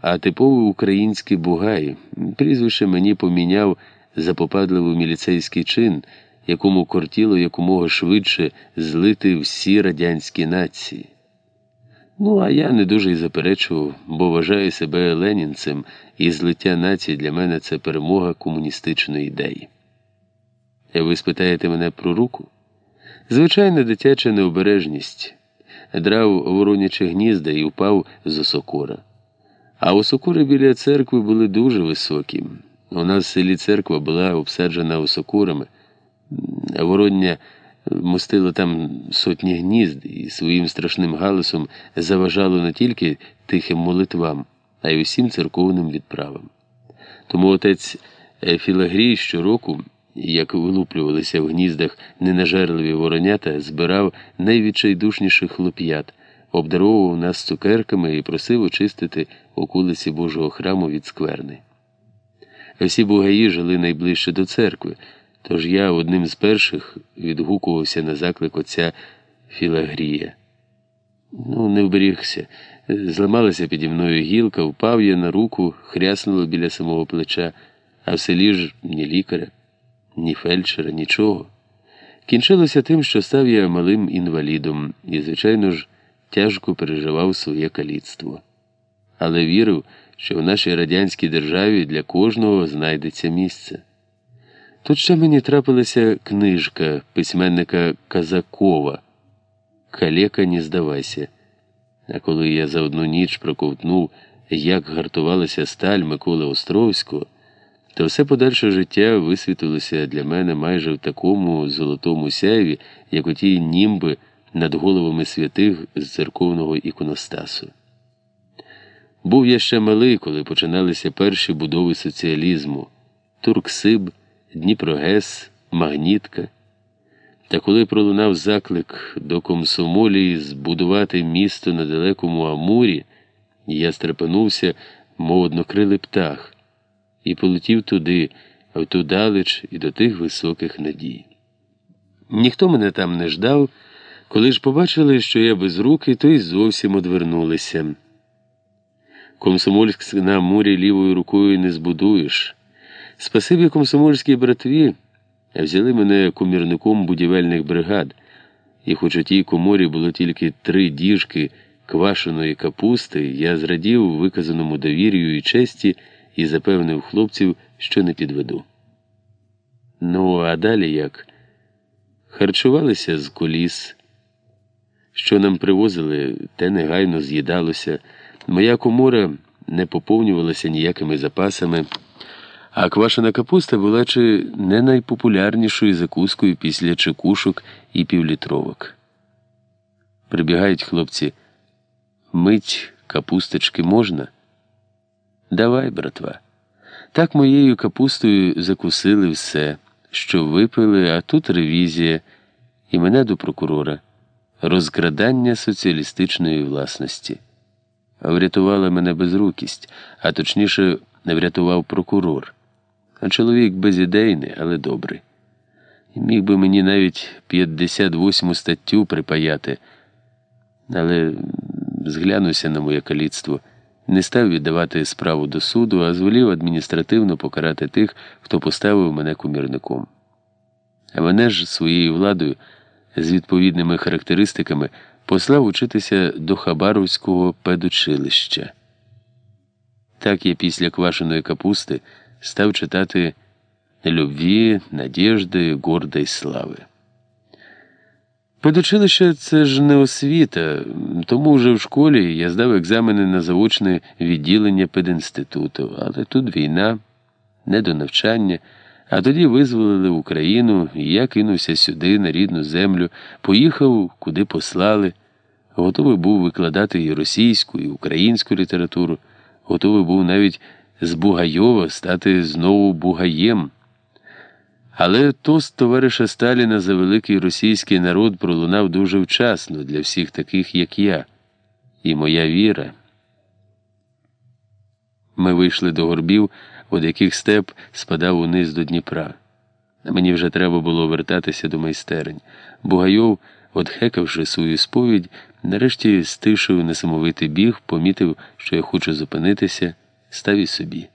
а типовий український бугай. Прізвище мені поміняв запопадливий міліцейський чин, якому кортіло якомога швидше злити всі радянські нації. Ну, а я не дуже й заперечував, бо вважаю себе ленінцем, і злиття нації для мене це перемога комуністичної ідеї. Ви спитаєте мене про руку? Звичайна дитяча необережність. Драв вороняче гнізда і впав з осокора. А осокори біля церкви були дуже високі. У нас в селі церква була обсаджена осокорами. Вороння мостило там сотні гнізд і своїм страшним галасом заважало не тільки тихим молитвам, а й усім церковним відправам. Тому отець Філагрій щороку, як вилуплювалися в гніздах ненажерливі воронята, збирав найвідчайдушніших хлоп'ят, обдаровував нас цукерками і просив очистити околиці Божого храму від скверни. Всі бугаї жили найближче до церкви. Тож я одним з перших відгукувався на заклик отця Філагрія. Ну, не вберігся. Зламалася піді мною гілка, впав я на руку, хряснуло біля самого плеча, а в селі ж ні лікаря, ні фельдшера, нічого. Кінчилося тим, що став я малим інвалідом і, звичайно ж, тяжко переживав своє каліцтво. Але вірив, що в нашій радянській державі для кожного знайдеться місце. Тут ще мені трапилася книжка письменника Казакова Калека, не здавайся. А коли я за одну ніч проковтнув, як гартувалася сталь Миколи Островського, то все подальше життя висвітилося для мене майже в такому золотому сяйві, як оті німби над головами святих з церковного іконостасу. Був я ще малий, коли починалися перші будови соціалізму, Турксиб. Дніпрогес, Магнітка. Та коли пролунав заклик до комсомолії збудувати місто на далекому Амурі, я стрепенувся, мов однокрилий птах, і полетів туди, в ту далеч і до тих високих надій. Ніхто мене там не ждав, коли ж побачили, що я без руки, то й зовсім одвернулися. Комсомольськ на Амурі лівою рукою не збудуєш. Спасибі комсомольській братві взяли мене комірником будівельних бригад, і хоч у тій коморі було тільки три діжки квашеної капусти, я зрадів виказаному довір'ю і честі і запевнив хлопців, що не підведу. Ну, а далі як? Харчувалися з коліс. Що нам привозили, те негайно з'їдалося. Моя комора не поповнювалася ніякими запасами. А квашена капуста була чи не найпопулярнішою закускою після чекушок і півлітровок. Прибігають хлопці, мить капусточки можна? Давай, братва. Так моєю капустою закусили все, що випили, а тут ревізія, і мене до прокурора, розкрадання соціалістичної власності. Врятувала мене безрукість, а точніше, не врятував прокурор. А чоловік безідейний, але добрий. І міг би мені навіть 58 статтю припаяти, але зглянувся на моє каліцтво, не став віддавати справу до суду, а звелів адміністративно покарати тих, хто поставив мене кумірником. А мене ж своєю владою з відповідними характеристиками послав учитися до Хабаровського педучилища. Так я після квашеної капусти став читати любві, надіжди, гордої слави. Педучилище це ж не освіта, тому вже в школі я здав екзамени на заочне відділення пединституту, але тут війна, не до навчання, а тоді визволили Україну, і я кинувся сюди, на рідну землю, поїхав, куди послали, готовий був викладати і російську, і українську літературу, готовий був навіть з Бугайова стати знову Бугаєм. Але тост товариша Сталіна за великий російський народ пролунав дуже вчасно для всіх таких, як я, і моя віра. Ми вийшли до горбів, від яких степ спадав униз до Дніпра. Мені вже треба було вертатися до майстерень. Бугайов, одхекавши свою сповідь, Нарешті стишив несамовитий біг, помітив, що я хочу зупинитися, став і собі.